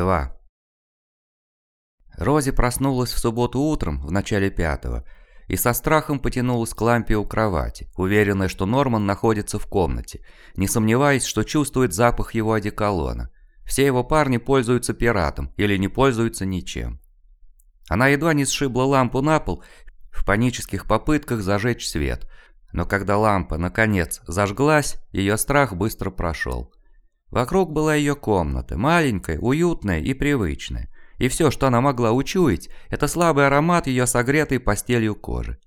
2. Рози проснулась в субботу утром, в начале пятого, и со страхом потянулась к лампе у кровати, уверенная, что Норман находится в комнате, не сомневаясь, что чувствует запах его одеколона. Все его парни пользуются пиратом или не пользуются ничем. Она едва не сшибла лампу на пол в панических попытках зажечь свет, но когда лампа, наконец, зажглась, ее страх быстро прошел. Вокруг была ее комната, маленькая, уютная и привычная. И все, что она могла учуять, это слабый аромат ее согретой постелью кожи.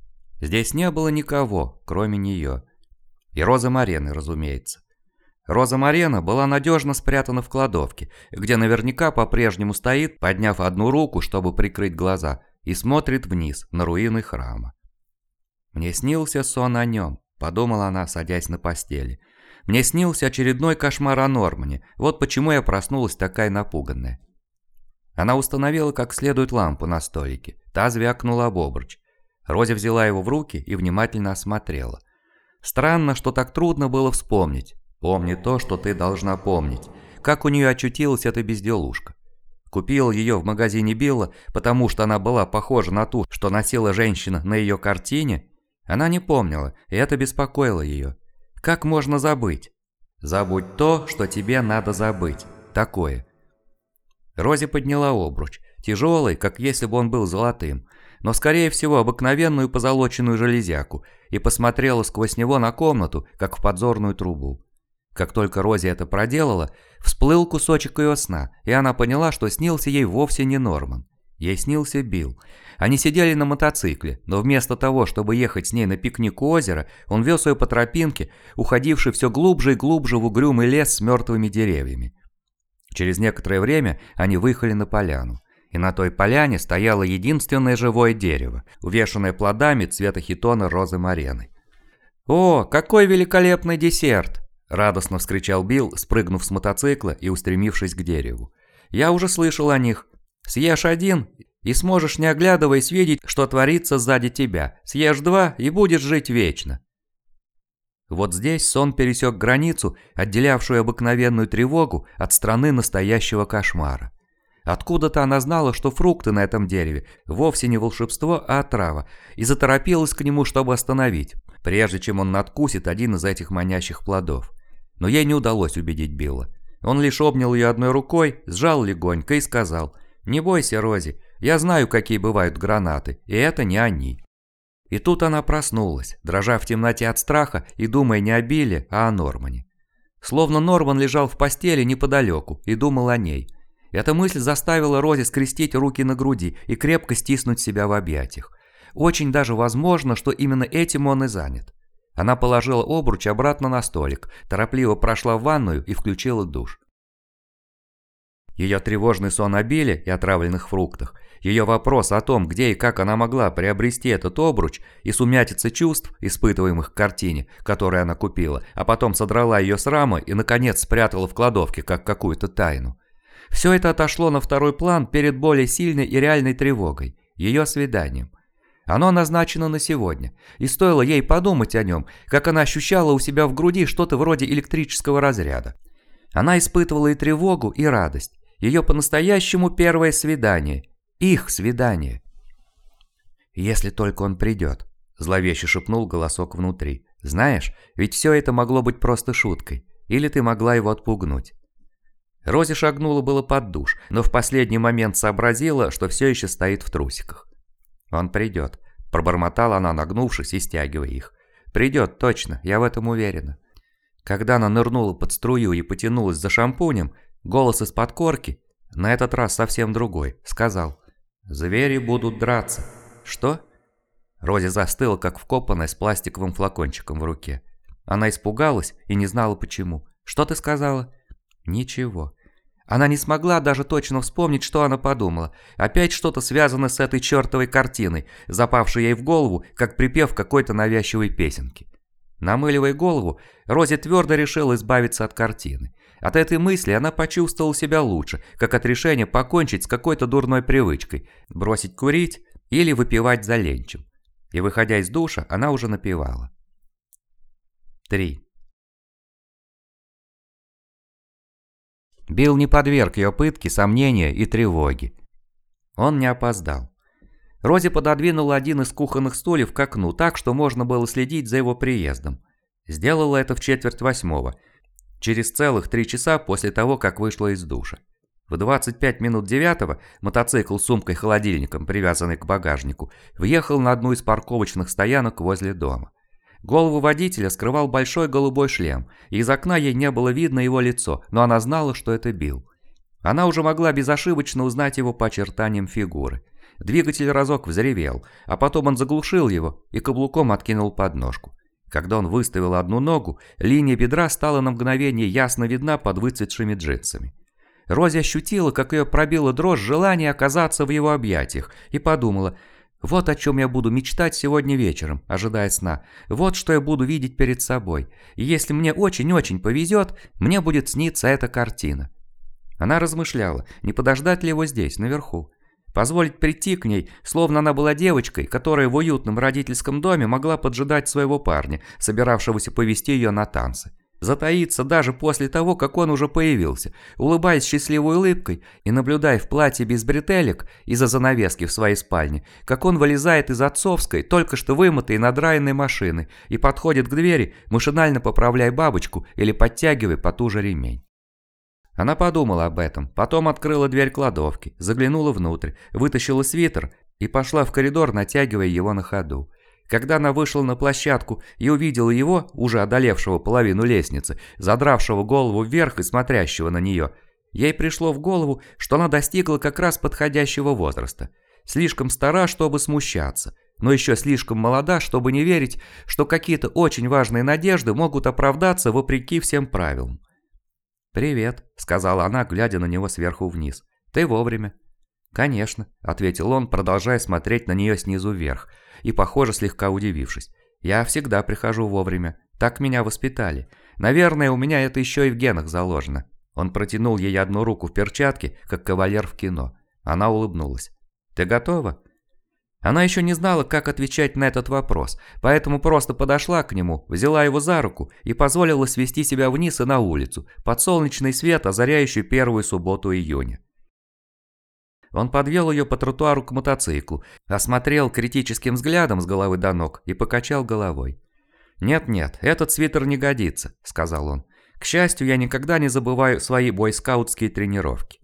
Здесь не было никого, кроме нее. И Роза Марены, разумеется. Роза Марена была надежно спрятана в кладовке, где наверняка по-прежнему стоит, подняв одну руку, чтобы прикрыть глаза, и смотрит вниз, на руины храма. «Мне снился сон о нем», – подумала она, садясь на постели – мне снился очередной кошмар о Нормане, вот почему я проснулась такая напуганная. Она установила как следует лампу на столике, та звякнула об обруч. Рози взяла его в руки и внимательно осмотрела. Странно, что так трудно было вспомнить. Помни то, что ты должна помнить. Как у нее очутилась эта безделушка. Купила ее в магазине Билла, потому что она была похожа на ту, что носила женщина на ее картине? Она не помнила, и это беспокоило ее. Как можно забыть? Забудь то, что тебе надо забыть. Такое. Рози подняла обруч. Тяжелый, как если бы он был золотым. Но, скорее всего, обыкновенную позолоченную железяку. И посмотрела сквозь него на комнату, как в подзорную трубу. Как только Рози это проделала, всплыл кусочек ее сна, и она поняла, что снился ей вовсе не Норман. Ей снился Билл. Они сидели на мотоцикле, но вместо того, чтобы ехать с ней на пикник у озера, он вез ее по тропинке, уходившей все глубже и глубже в угрюмый лес с мертвыми деревьями. Через некоторое время они выехали на поляну. И на той поляне стояло единственное живое дерево, увешанное плодами цвета хитона розы марены. «О, какой великолепный десерт!» – радостно вскричал Билл, спрыгнув с мотоцикла и устремившись к дереву. «Я уже слышал о них. Съешь один и сможешь, не оглядываясь, видеть, что творится сзади тебя. Съешь два и будешь жить вечно. Вот здесь сон пересек границу, отделявшую обыкновенную тревогу от страны настоящего кошмара. Откуда-то она знала, что фрукты на этом дереве вовсе не волшебство, а отрава, и заторопилась к нему, чтобы остановить, прежде чем он надкусит один из этих манящих плодов. Но ей не удалось убедить Билла. Он лишь обнял ее одной рукой, сжал легонько и сказал «Не бойся, Рози, я знаю, какие бывают гранаты, и это не они». И тут она проснулась, дрожа в темноте от страха и думая не о Билле, а о Нормане. Словно Норман лежал в постели неподалеку и думал о ней. Эта мысль заставила Рози скрестить руки на груди и крепко стиснуть себя в объятиях. Очень даже возможно, что именно этим он и занят. Она положила обруч обратно на столик, торопливо прошла в ванную и включила душ. Ее тревожный сон о Билле и отравленных фруктах, ее вопрос о том, где и как она могла приобрести этот обруч и сумятица чувств, испытываемых к картине, которую она купила, а потом содрала ее с рамы и, наконец, спрятала в кладовке, как какую-то тайну. Все это отошло на второй план перед более сильной и реальной тревогой, ее свиданием. Оно назначено на сегодня, и стоило ей подумать о нем, как она ощущала у себя в груди что-то вроде электрического разряда. Она испытывала и тревогу, и радость. Ее по-настоящему первое свидание. Их свидание. «Если только он придет», – зловеще шепнул голосок внутри. «Знаешь, ведь все это могло быть просто шуткой. Или ты могла его отпугнуть». Рози шагнула было под душ, но в последний момент сообразила, что все еще стоит в трусиках. «Он придет», – пробормотала она, нагнувшись и стягивая их. «Придет, точно, я в этом уверена». Когда она нырнула под струю и потянулась за шампунем, Голос из-под корки, на этот раз совсем другой, сказал «Звери будут драться». «Что?» Рози застыла, как вкопанная с пластиковым флакончиком в руке. Она испугалась и не знала почему. «Что ты сказала?» «Ничего». Она не смогла даже точно вспомнить, что она подумала. Опять что-то связано с этой чертовой картиной, запавшей ей в голову, как припев какой-то навязчивой песенки. Намыливая голову, Рози твердо решила избавиться от картины. От этой мысли она почувствовала себя лучше, как от решения покончить с какой-то дурной привычкой, бросить курить или выпивать за ленчем. И выходя из душа, она уже напевала. 3. Билл не подверг ее пытке, сомнения и тревоги. Он не опоздал. Рози пододвинула один из кухонных стульев к окну так, что можно было следить за его приездом. Сделала это в четверть восьмого, через целых три часа после того, как вышла из душа. В 25 минут девятого мотоцикл с сумкой-холодильником, привязанный к багажнику, въехал на одну из парковочных стоянок возле дома. Голову водителя скрывал большой голубой шлем, и из окна ей не было видно его лицо, но она знала, что это Билл. Она уже могла безошибочно узнать его по очертаниям фигуры. Двигатель разок взревел, а потом он заглушил его и каблуком откинул подножку. Когда он выставил одну ногу, линия бедра стала на мгновение ясно видна под выцветшими джинсами. Рози ощутила, как ее пробила дрожь желания оказаться в его объятиях, и подумала, вот о чем я буду мечтать сегодня вечером, ожидая сна. Вот что я буду видеть перед собой. И если мне очень-очень повезет, мне будет сниться эта картина. Она размышляла, не подождать ли его здесь, наверху. Позволить прийти к ней, словно она была девочкой, которая в уютном родительском доме могла поджидать своего парня, собиравшегося повести ее на танцы затаиться даже после того, как он уже появился, улыбаясь счастливой улыбкой и наблюдая в платье без бретелек из-за занавески в своей спальне, как он вылезает из отцовской, только что вымытой и надраенной машины и подходит к двери, машинально поправляя бабочку или подтягивая потуже ремень. Она подумала об этом, потом открыла дверь кладовки, заглянула внутрь, вытащила свитер и пошла в коридор, натягивая его на ходу. Когда она вышла на площадку и увидела его, уже одолевшего половину лестницы, задравшего голову вверх и смотрящего на нее, ей пришло в голову, что она достигла как раз подходящего возраста. Слишком стара, чтобы смущаться, но еще слишком молода, чтобы не верить, что какие-то очень важные надежды могут оправдаться вопреки всем правилам. «Привет», — сказала она, глядя на него сверху вниз. «Ты вовремя». «Конечно», — ответил он, продолжая смотреть на нее снизу вверх — и, похоже, слегка удивившись. «Я всегда прихожу вовремя. Так меня воспитали. Наверное, у меня это еще и в генах заложено». Он протянул ей одну руку в перчатке, как кавалер в кино. Она улыбнулась. «Ты готова?» Она еще не знала, как отвечать на этот вопрос, поэтому просто подошла к нему, взяла его за руку и позволила свести себя вниз и на улицу, под солнечный свет, озаряющий первую субботу июня. Он подвел ее по тротуару к мотоциклу, осмотрел критическим взглядом с головы до ног и покачал головой. «Нет-нет, этот свитер не годится», – сказал он. «К счастью, я никогда не забываю свои бойскаутские тренировки».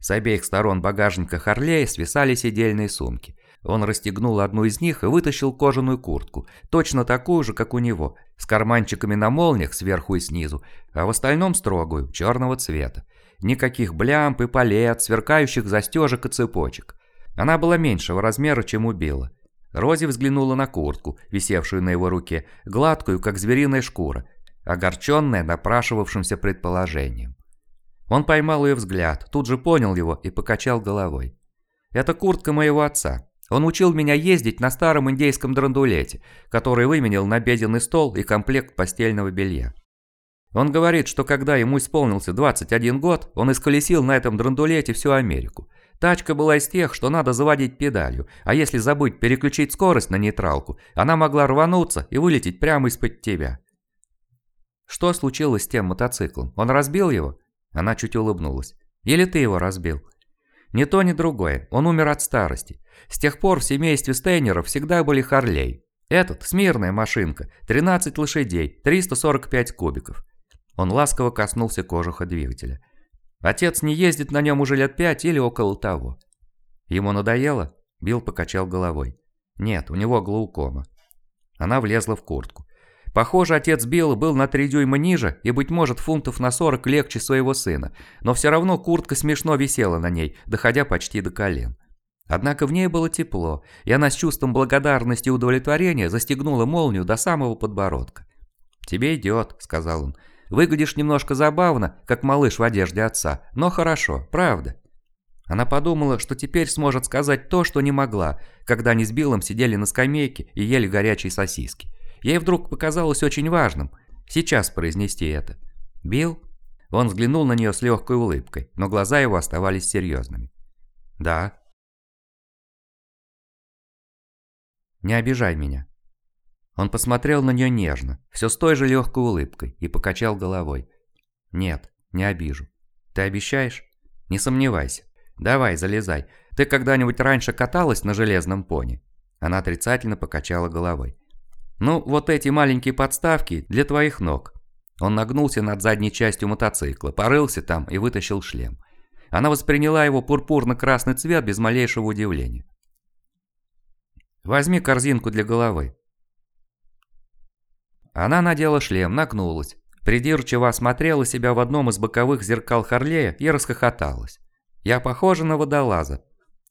С обеих сторон багажника Харлея свисали сидельные сумки. Он расстегнул одну из них и вытащил кожаную куртку, точно такую же, как у него, с карманчиками на молниях сверху и снизу, а в остальном строгую, черного цвета. Никаких блямп и палет, сверкающих застежек и цепочек. Она была меньшего размера, чем у Билла. Рози взглянула на куртку, висевшую на его руке, гладкую, как звериная шкура, огорченная напрашивавшимся предположением. Он поймал ее взгляд, тут же понял его и покачал головой. «Это куртка моего отца. Он учил меня ездить на старом индейском драндулете, который выменил на обеденный стол и комплект постельного белья. Он говорит, что когда ему исполнился 21 год, он исколесил на этом драндулете всю Америку. Тачка была из тех, что надо заводить педалью, а если забыть переключить скорость на нейтралку, она могла рвануться и вылететь прямо из-под тебя. Что случилось с тем мотоциклом? Он разбил его? Она чуть улыбнулась. Или ты его разбил? Ни то, ни другое. Он умер от старости. С тех пор в семействе Стейнеров всегда были Харлей. Этот – смирная машинка, 13 лошадей, 345 кубиков. Он ласково коснулся кожуха двигателя. Отец не ездит на нем уже лет пять или около того. Ему надоело? Билл покачал головой. Нет, у него глаукома. Она влезла в куртку. Похоже, отец Билла был на три дюйма ниже и, быть может, фунтов на сорок легче своего сына, но все равно куртка смешно висела на ней, доходя почти до колен. Однако в ней было тепло, и она с чувством благодарности и удовлетворения застегнула молнию до самого подбородка. «Тебе идет», — сказал он. Выглядишь немножко забавно, как малыш в одежде отца, но хорошо, правда». Она подумала, что теперь сможет сказать то, что не могла, когда они с Биллом сидели на скамейке и ели горячие сосиски. Ей вдруг показалось очень важным сейчас произнести это. «Билл?» Он взглянул на нее с легкой улыбкой, но глаза его оставались серьезными. «Да». «Не обижай меня», он посмотрел на нее нежно, все с той же легкой улыбкой, и покачал головой. «Нет, не обижу». Ты обещаешь? Не сомневайся. Давай, залезай. Ты когда-нибудь раньше каталась на железном пони? Она отрицательно покачала головой. Ну, вот эти маленькие подставки для твоих ног. Он нагнулся над задней частью мотоцикла, порылся там и вытащил шлем. Она восприняла его пурпурно-красный цвет без малейшего удивления. «Возьми корзинку для головы». Она надела шлем, нагнулась, придирчиво осмотрела себя в одном из боковых зеркал Харлея и расхохоталась. «Я похожа на водолаза.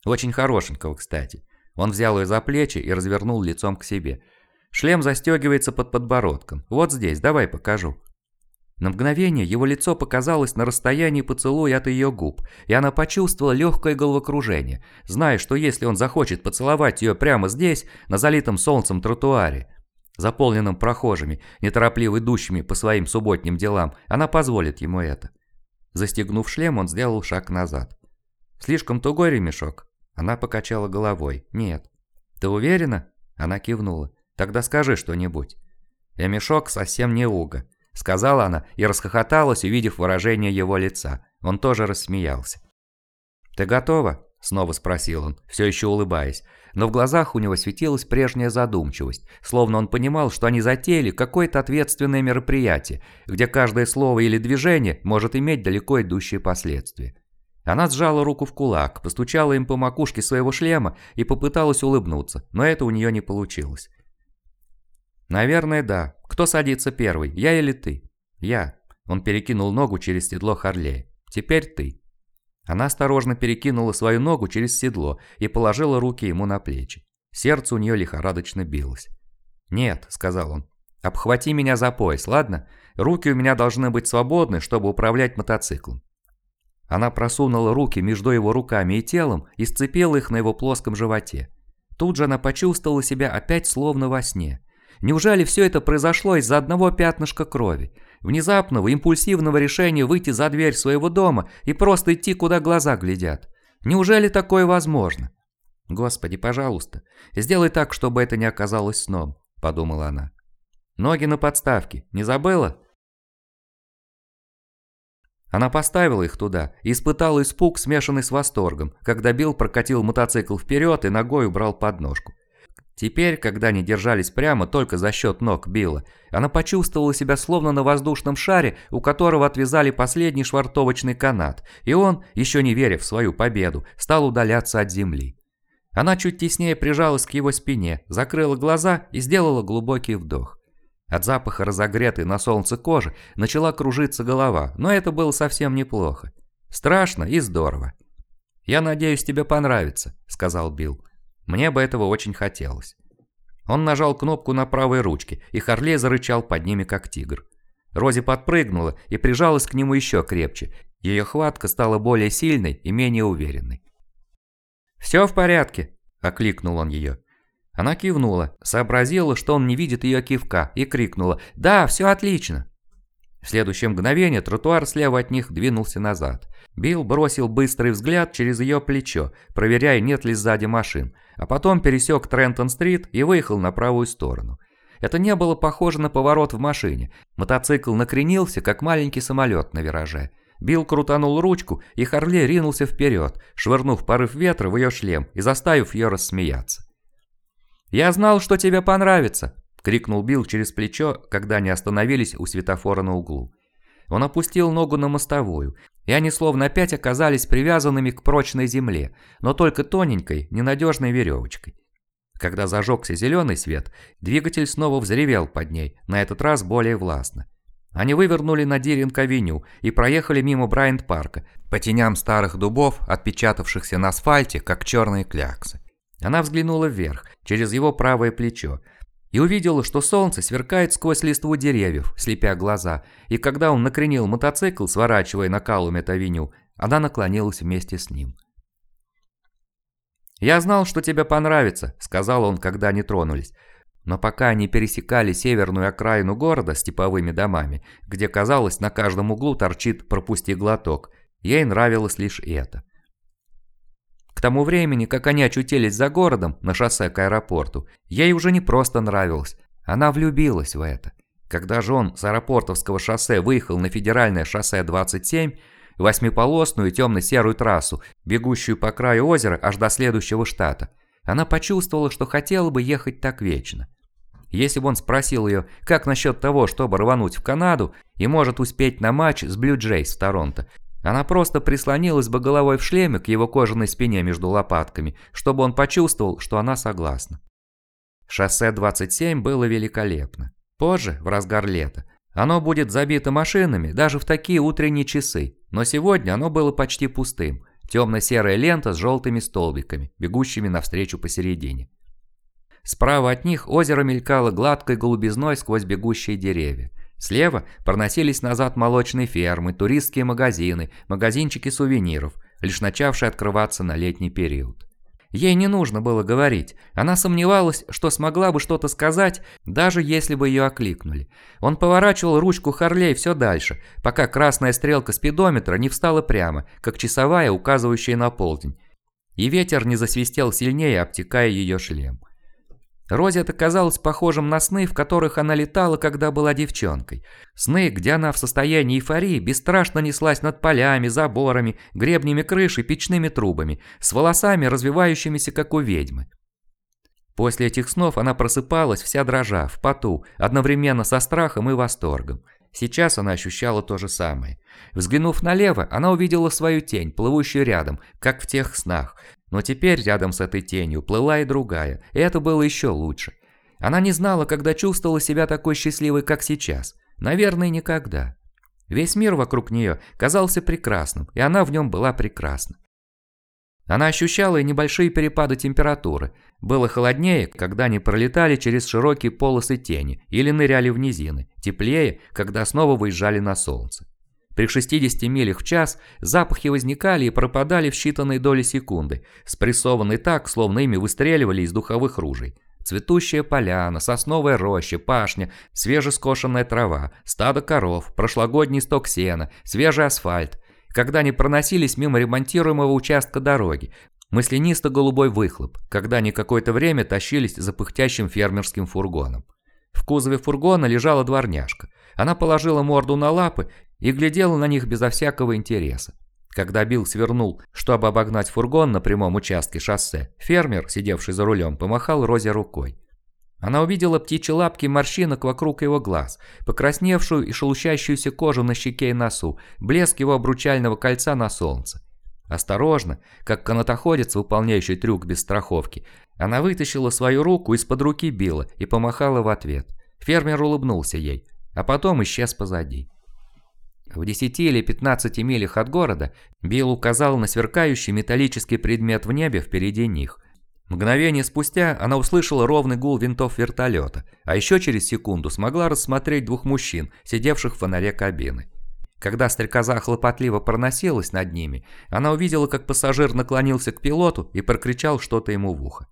Очень хорошенького, кстати». Он взял ее за плечи и развернул лицом к себе. «Шлем застегивается под подбородком. Вот здесь, давай покажу». На мгновение его лицо показалось на расстоянии поцелуя от ее губ, и она почувствовала легкое головокружение, зная, что если он захочет поцеловать ее прямо здесь, на залитом солнцем тротуаре, заполненном прохожими, неторопливо идущими по своим субботним делам, она позволит ему это. Застегнув шлем, он сделал шаг назад. «Слишком тугой ремешок?» Она покачала головой. «Нет». «Ты уверена?» Она кивнула. «Тогда скажи что-нибудь». «Ремешок совсем не уго. Сказала она и расхохоталась, увидев выражение его лица. Он тоже рассмеялся. «Ты готова?» – снова спросил он, все еще улыбаясь. Но в глазах у него светилась прежняя задумчивость, словно он понимал, что они затеяли какое-то ответственное мероприятие, где каждое слово или движение может иметь далеко идущие последствия. Она сжала руку в кулак, постучала им по макушке своего шлема и попыталась улыбнуться, но это у нее не получилось. «Наверное, да. Кто садится первый, я или ты?» «Я». Он перекинул ногу через седло Харлея. «Теперь ты». Она осторожно перекинула свою ногу через седло и положила руки ему на плечи. Сердце у нее лихорадочно билось. «Нет», — сказал он, — «обхвати меня за пояс, ладно? Руки у меня должны быть свободны, чтобы управлять мотоциклом». Она просунула руки между его руками и телом и сцепила их на его плоском животе. Тут же она почувствовала себя опять словно во сне. Неужели все это произошло из-за одного пятнышка крови? Внезапного, импульсивного решения выйти за дверь своего дома и просто идти, куда глаза глядят? Неужели такое возможно? «Господи, пожалуйста, сделай так, чтобы это не оказалось сном», – подумала она. «Ноги на подставке, не забыла?» Она поставила их туда и испытала испуг, смешанный с восторгом, когда Билл прокатил мотоцикл вперед и ногой убрал подножку. Теперь, когда они держались прямо только за счет ног Билла, она почувствовала себя словно на воздушном шаре, у которого отвязали последний швартовочный канат, и он, еще не веря в свою победу, стал удаляться от земли. Она чуть теснее прижалась к его спине, закрыла глаза и сделала глубокий вдох. От запаха разогретой на солнце кожи начала кружиться голова, но это было совсем неплохо. Страшно и здорово. «Я надеюсь, тебе понравится», — сказал Билл. Мне бы этого очень хотелось. Он нажал кнопку на правой ручке, и Харлей зарычал под ними, как тигр. Рози подпрыгнула и прижалась к нему еще крепче. Ее хватка стала более сильной и менее уверенной. «Все в порядке», – окликнул он ее. Она кивнула, сообразила, что он не видит ее кивка, и крикнула «Да, все отлично». В следующее мгновение тротуар слева от них двинулся назад. Билл бросил быстрый взгляд через ее плечо, проверяя, нет ли сзади машин, а потом пересек Трентон-стрит и выехал на правую сторону. Это не было похоже на поворот в машине. Мотоцикл накренился, как маленький самолет на вираже. Билл крутанул ручку, и Харли ринулся вперед, швырнув порыв ветра в ее шлем и заставив ее рассмеяться. «Я знал, что тебе понравится!» – крикнул Билл через плечо, когда они остановились у светофора на углу. Он опустил ногу на мостовую, и они словно опять оказались привязанными к прочной земле, но только тоненькой, ненадежной веревочкой. Когда зажегся зеленый свет, двигатель снова взревел под ней, на этот раз более властно. Они вывернули на Диринг-авеню и проехали мимо Брайант-парка, по теням старых дубов, отпечатавшихся на асфальте, как черные кляксы. Она взглянула вверх, через его правое плечо, и увидела, что солнце сверкает сквозь листву деревьев, слепя глаза, и когда он накренил мотоцикл, сворачивая на Калумет-авеню, она наклонилась вместе с ним. «Я знал, что тебе понравится», — сказал он, когда они тронулись. Но пока они пересекали северную окраину города с типовыми домами, где, казалось, на каждом углу торчит «пропусти глоток», ей нравилось лишь это. К тому времени, как они очутились за городом, на шоссе к аэропорту, ей уже не просто нравилось, она влюбилась в это. Когда же он с аэропортовского шоссе выехал на федеральное шоссе 27, восьмиполосную темно-серую трассу, бегущую по краю озера аж до следующего штата. Она почувствовала, что хотела бы ехать так вечно. Если бы он спросил ее, как насчет того, чтобы рвануть в Канаду и может успеть на матч с Блю Джейс в Торонто, она просто прислонилась бы головой в шлеме к его кожаной спине между лопатками, чтобы он почувствовал, что она согласна. Шоссе 27 было великолепно. Позже, в разгар лета, оно будет забито машинами даже в такие утренние часы, но сегодня оно было почти пустым. Темно-серая лента с желтыми столбиками, бегущими навстречу посередине. Справа от них озеро мелькало гладкой голубизной сквозь бегущие деревья. Слева проносились назад молочные фермы, туристские магазины, магазинчики сувениров, лишь начавшие открываться на летний период. Ей не нужно было говорить. Она сомневалась, что смогла бы что-то сказать, даже если бы ее окликнули. Он поворачивал ручку Харлей все дальше, пока красная стрелка спидометра не встала прямо, как часовая, указывающая на полдень. И ветер не засвистел сильнее, обтекая ее шлем. Розе это казалось похожим на сны, в которых она летала, когда была девчонкой. Сны, где она в состоянии эйфории бесстрашно неслась над полями, заборами, гребнями крыши, печными трубами, с волосами, развивающимися, как у ведьмы. После этих снов она просыпалась, вся дрожа, в поту, одновременно со страхом и восторгом. Сейчас она ощущала то же самое. Взглянув налево, она увидела свою тень, плывущую рядом, как в тех снах, но теперь рядом с этой тенью плыла и другая, и это было еще лучше. Она не знала, когда чувствовала себя такой счастливой, как сейчас. Наверное, никогда. Весь мир вокруг нее казался прекрасным, и она в нем была прекрасна. Она ощущала и небольшие перепады температуры. Было холоднее, когда они пролетали через широкие полосы тени или ныряли в низины, теплее, когда снова выезжали на солнце. При 60 милях в час запахи возникали и пропадали в считанные доли секунды, спрессованные так, словно ими выстреливали из духовых ружей. Цветущая поляна, сосновая роща, пашня, свежескошенная трава, стадо коров, прошлогодний сток сена, свежий асфальт. Когда они проносились мимо ремонтируемого участка дороги, мысленисто-голубой выхлоп, когда они какое-то время тащились за пыхтящим фермерским фургоном. В кузове фургона лежала дворняжка. Она положила морду на лапы и глядела на них безо всякого интереса. Когда Билл свернул, чтобы обогнать фургон на прямом участке шоссе, фермер, сидевший за рулем, помахал Розе рукой. Она увидела птичьи лапки морщинок вокруг его глаз, покрасневшую и шелущающуюся кожу на щеке и носу, блеск его обручального кольца на солнце. Осторожно, как канатоходец, выполняющий трюк без страховки, она вытащила свою руку из-под руки Билла и помахала в ответ. Фермер улыбнулся ей, а потом исчез позади. В 10 или 15 милях от города Билл указал на сверкающий металлический предмет в небе впереди них. Мгновение спустя она услышала ровный гул винтов вертолета, а еще через секунду смогла рассмотреть двух мужчин, сидевших в фонаре кабины. Когда стрекоза хлопотливо проносилась над ними, она увидела, как пассажир наклонился к пилоту и прокричал что-то ему в ухо.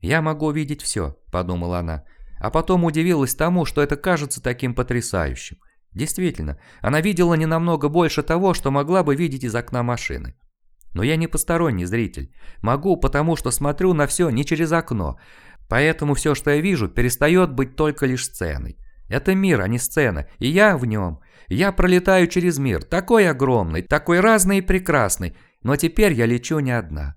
«Я могу увидеть все», – подумала она, а потом удивилась тому, что это кажется таким потрясающим – Действительно, она видела не намного больше того, что могла бы видеть из окна машины. Но я не посторонний зритель. Могу, потому что смотрю на все не через окно. Поэтому все, что я вижу, перестает быть только лишь сценой. Это мир, а не сцена, и я в нем. Я пролетаю через мир, такой огромный, такой разный и прекрасный, но теперь я лечу не одна.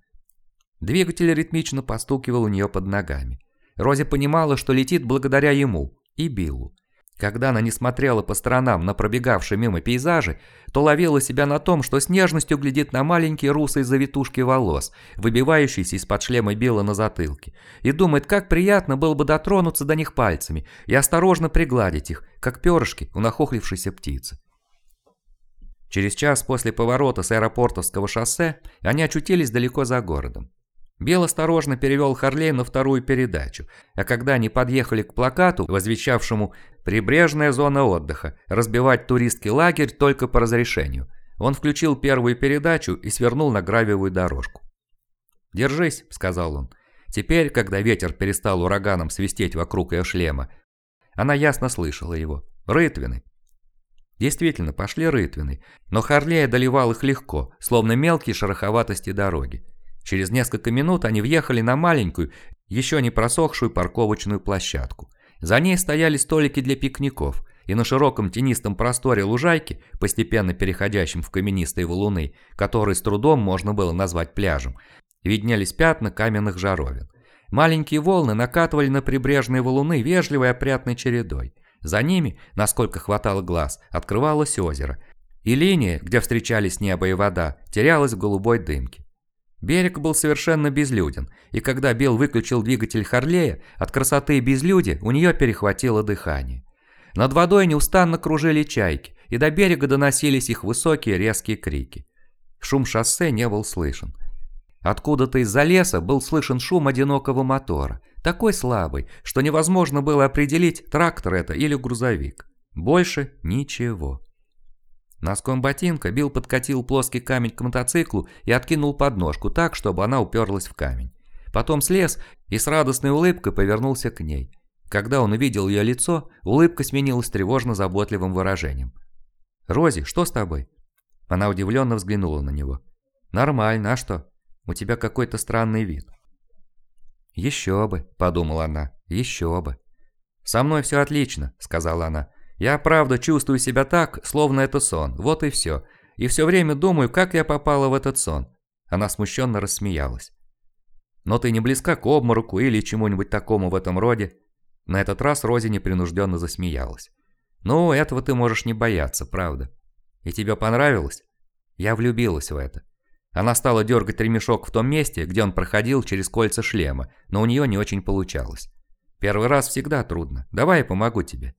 Двигатель ритмично постукивал у нее под ногами. Рози понимала, что летит благодаря ему и Биллу. Когда она не смотрела по сторонам на пробегавшие мимо пейзажи, то ловила себя на том, что с нежностью глядит на маленькие русые завитушки волос, выбивающиеся из-под шлема Билла на затылке, и думает, как приятно было бы дотронуться до них пальцами и осторожно пригладить их, как перышки у нахохлившейся птицы. Через час после поворота с аэропортовского шоссе они очутились далеко за городом. Бел осторожно перевел Харлей на вторую передачу, а когда они подъехали к плакату, возвещавшему «Прибрежная зона отдыха. Разбивать туристский лагерь только по разрешению», он включил первую передачу и свернул на гравиевую дорожку. «Держись», — сказал он. Теперь, когда ветер перестал ураганом свистеть вокруг ее шлема, она ясно слышала его. «Рытвины». Действительно, пошли рытвины, но Харлей одолевал их легко, словно мелкие шероховатости дороги. Через несколько минут они въехали на маленькую, еще не просохшую парковочную площадку. За ней стояли столики для пикников. и на широком тенистом просторе лужайки, постепенно переходящем в каменистые валуны, которые с трудом можно было назвать пляжем, виднелись пятна каменных жаровин. Маленькие волны накатывали на прибрежные валуны вежливой опрятной чередой. За ними, насколько хватало глаз, открывалось озеро, и линия, где встречались небо и вода, терялась в голубой дымке. Берег был совершенно безлюден, и когда Билл выключил двигатель Харлея, от красоты и безлюдия у нее перехватило дыхание. Над водой неустанно кружили чайки, и до берега доносились их высокие резкие крики. Шум шоссе не был слышен. Откуда-то из-за леса был слышен шум одинокого мотора, такой слабый, что невозможно было определить, трактор это или грузовик. Больше ничего. Носком ботинка Билл подкатил плоский камень к мотоциклу и откинул подножку так, чтобы она уперлась в камень. Потом слез и с радостной улыбкой повернулся к ней. Когда он увидел ее лицо, улыбка сменилась тревожно-заботливым выражением. «Рози, что с тобой?» Она удивленно взглянула на него. «Нормально, а что? У тебя какой-то странный вид». «Еще бы», – подумала она, – «еще бы». «Со мной все отлично», – сказала она. Я правда чувствую себя так, словно это сон, вот и все. И все время думаю, как я попала в этот сон. Она смущенно рассмеялась. Но ты не близка к обмороку или чему-нибудь такому в этом роде? На этот раз Рози непринужденно засмеялась. Ну, этого ты можешь не бояться, правда. И тебе понравилось? Я влюбилась в это. Она стала дергать ремешок в том месте, где он проходил через кольца шлема, но у нее не очень получалось. Первый раз всегда трудно. Давай я помогу тебе.